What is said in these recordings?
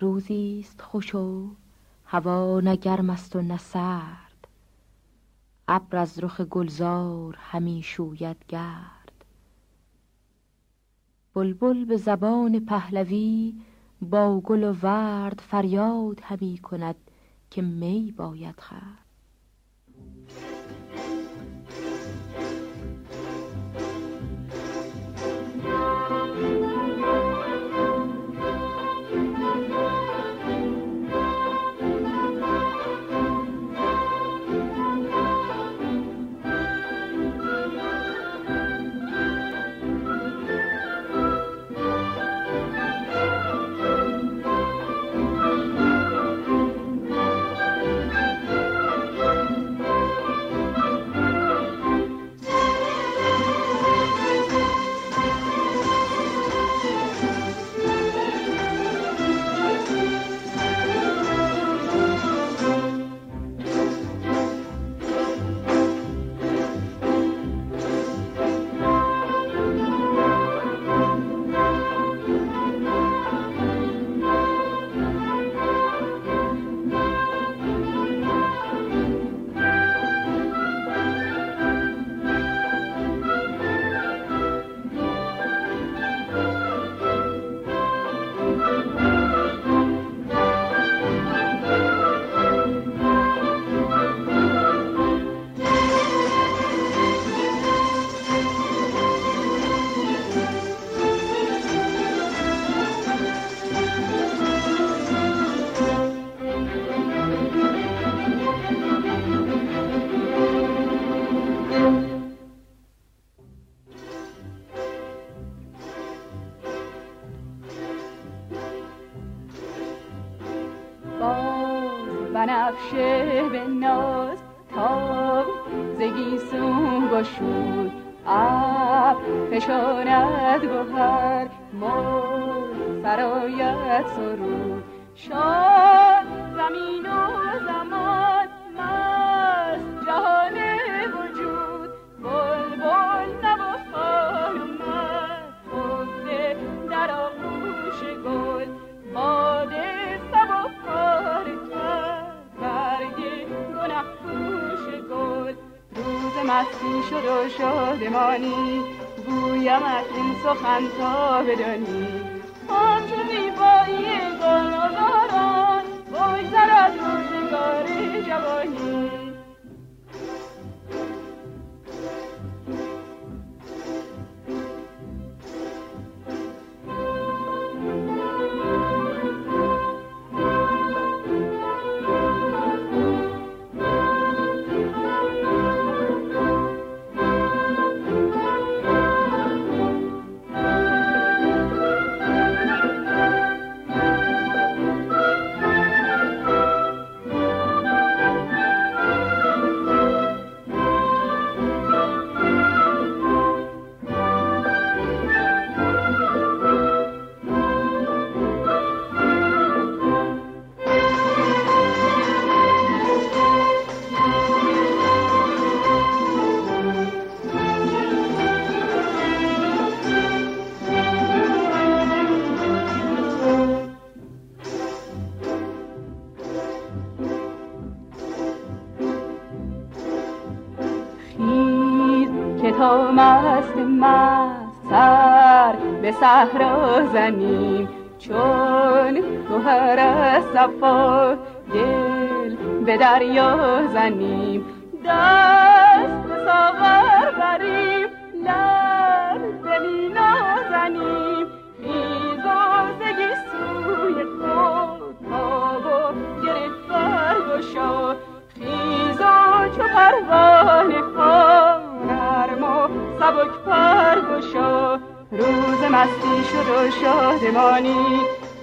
روزیست خوش و هوا نه گرم است و نه سرد. ابر از رخ گلزار همی شوید گرد. بلبل به زبان پهلوی با گل و ورد فریاد همی کند که می باید خورد بنفشه به ناز تاب زگیسون گشود اب فشاند گوهر مر سرایت سرود. شاد زمین و زمان مست شادمانی گویمت این سخن تا بدانی. همچو زیبایی گل و باران بگذرد روزگار جوانی. به صحرا زنیم چون گوهر صفا دل به دریا زنیم دست به ساغر بریم لب به مینا زنیم خیز و زگی سوی خود تاب و گرفت برگشا خیز و چو پروانه ها نرم و سبک پرگشا مستی شد و شادمانی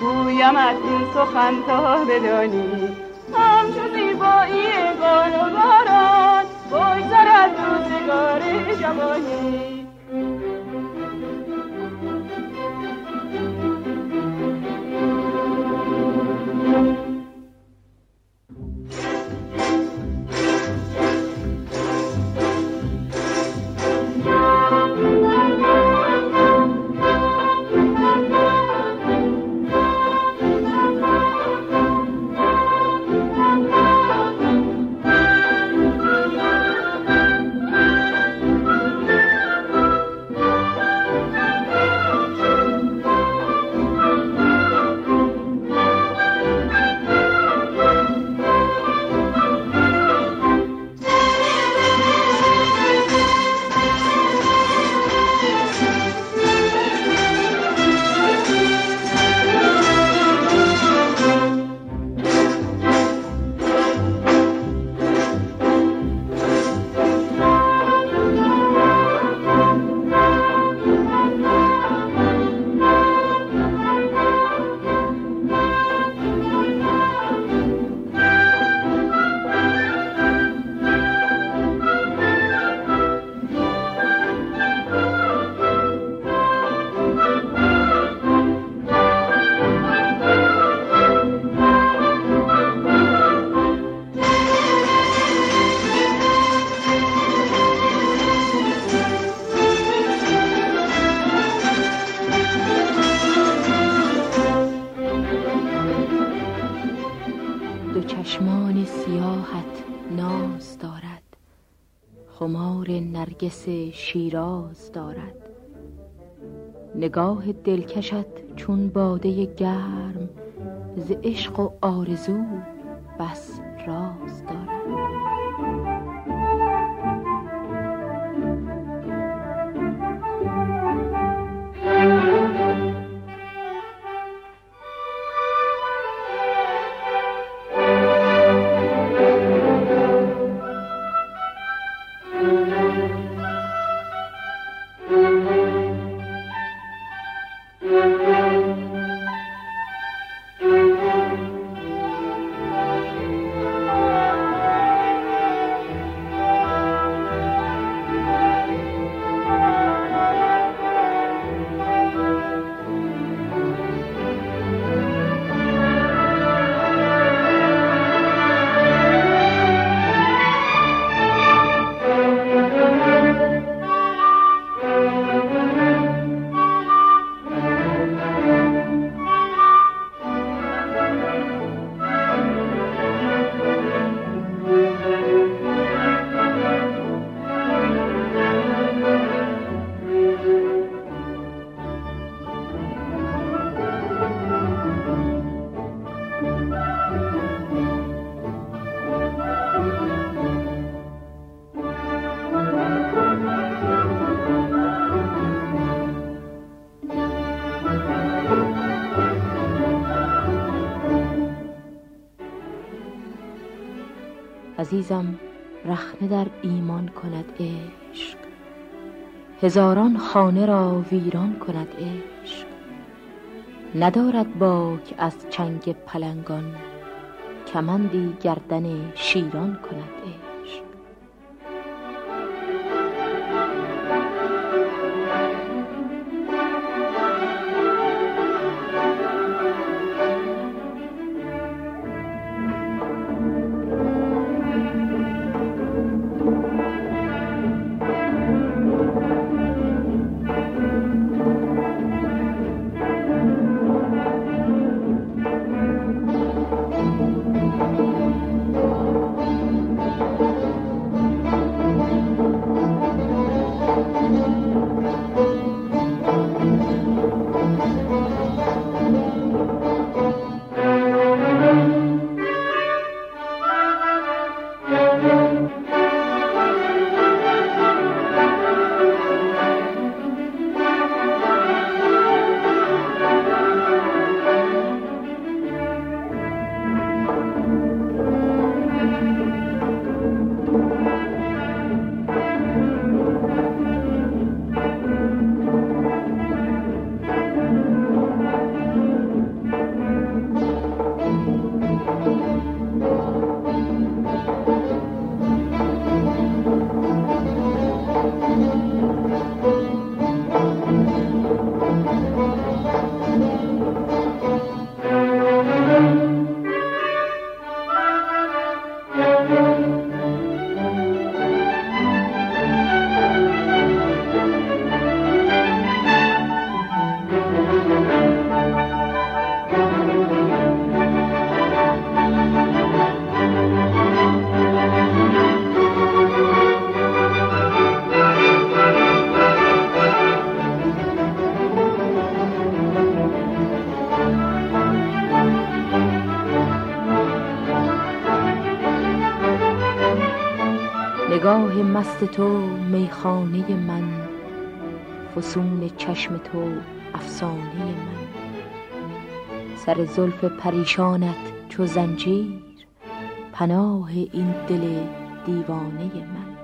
گویمت این سخن تا بدانی. همچو زیبایی گل و باران بگذرد روزگار جوانی. خمار نرگس شیراز دارد. نگاه دلکشت چون باده گرم ز عشق و آرزو بس راز دارد. عزیزم رخنه در ایمان کند عشق. هزاران خانه را ویران کند عشق. ندارد باک از چنگ پلنگان کمندی گردن شیران کند عشق. مست تو میخانه من. فسون چشم تو افسانه من. سر زلف پریشانت چو زنجیر پناه این دل دیوانه من.